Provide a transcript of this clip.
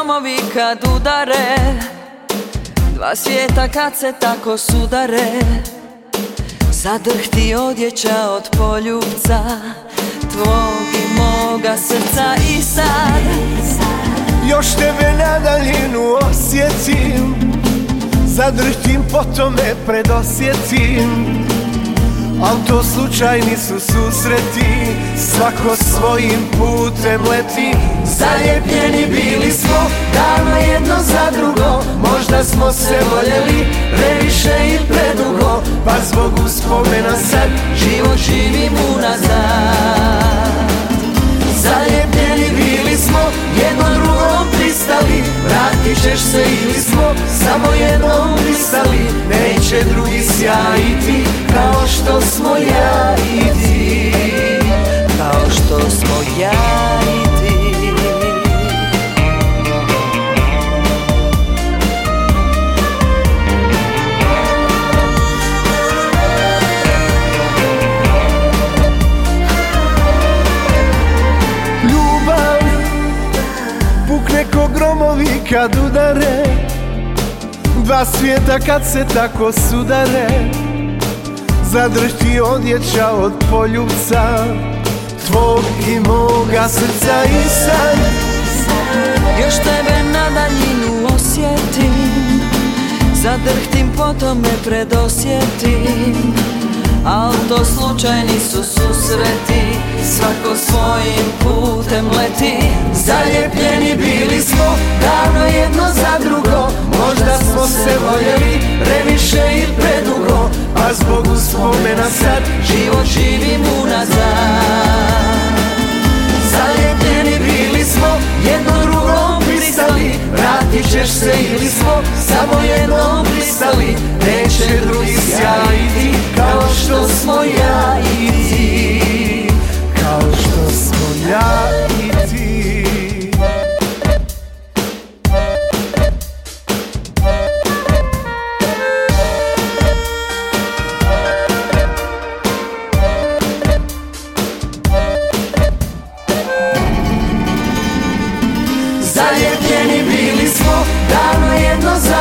Gromovi kad udare. Dva svijeta kad se tako sudare. Zadrhti odjeća od poljubca Tvog i moga srca i sad. Još tebe na daljinu osjetim Zadrhtim, po tome predosjetim. Al to slučajni su susreti Svako svojim putem leti. Zaljepljeni bili Možda smo se voljeli Previše i predugo Pa zbog uspomena sad Život živim unazad. Zaljepljeni bili smo Jedno drugom pristali Vratit ćeš se ili smo Samo jednom pristali Neće drugi sjajiti Kao što smo ja kad udare Dva svijeta kad se tako sudare Zadrhti odjeća od poljubca Tvog i moga srca i san. Još tebe na daljinu osjetim Zadrhtim, potom me predosjetim Al to slučajni su susreti Svako svojim putem leti. Zaljepljeni bili smo davno jedno za drugo. Možda smo se voljeli previše i predugo. Pa zbog uspomena sad Život živim unazad. Zaljepljeni bili smo jedno drugom pristali Vratit ćeš se ili smo samo jednom Zaljepljeni bili smo davno jedno za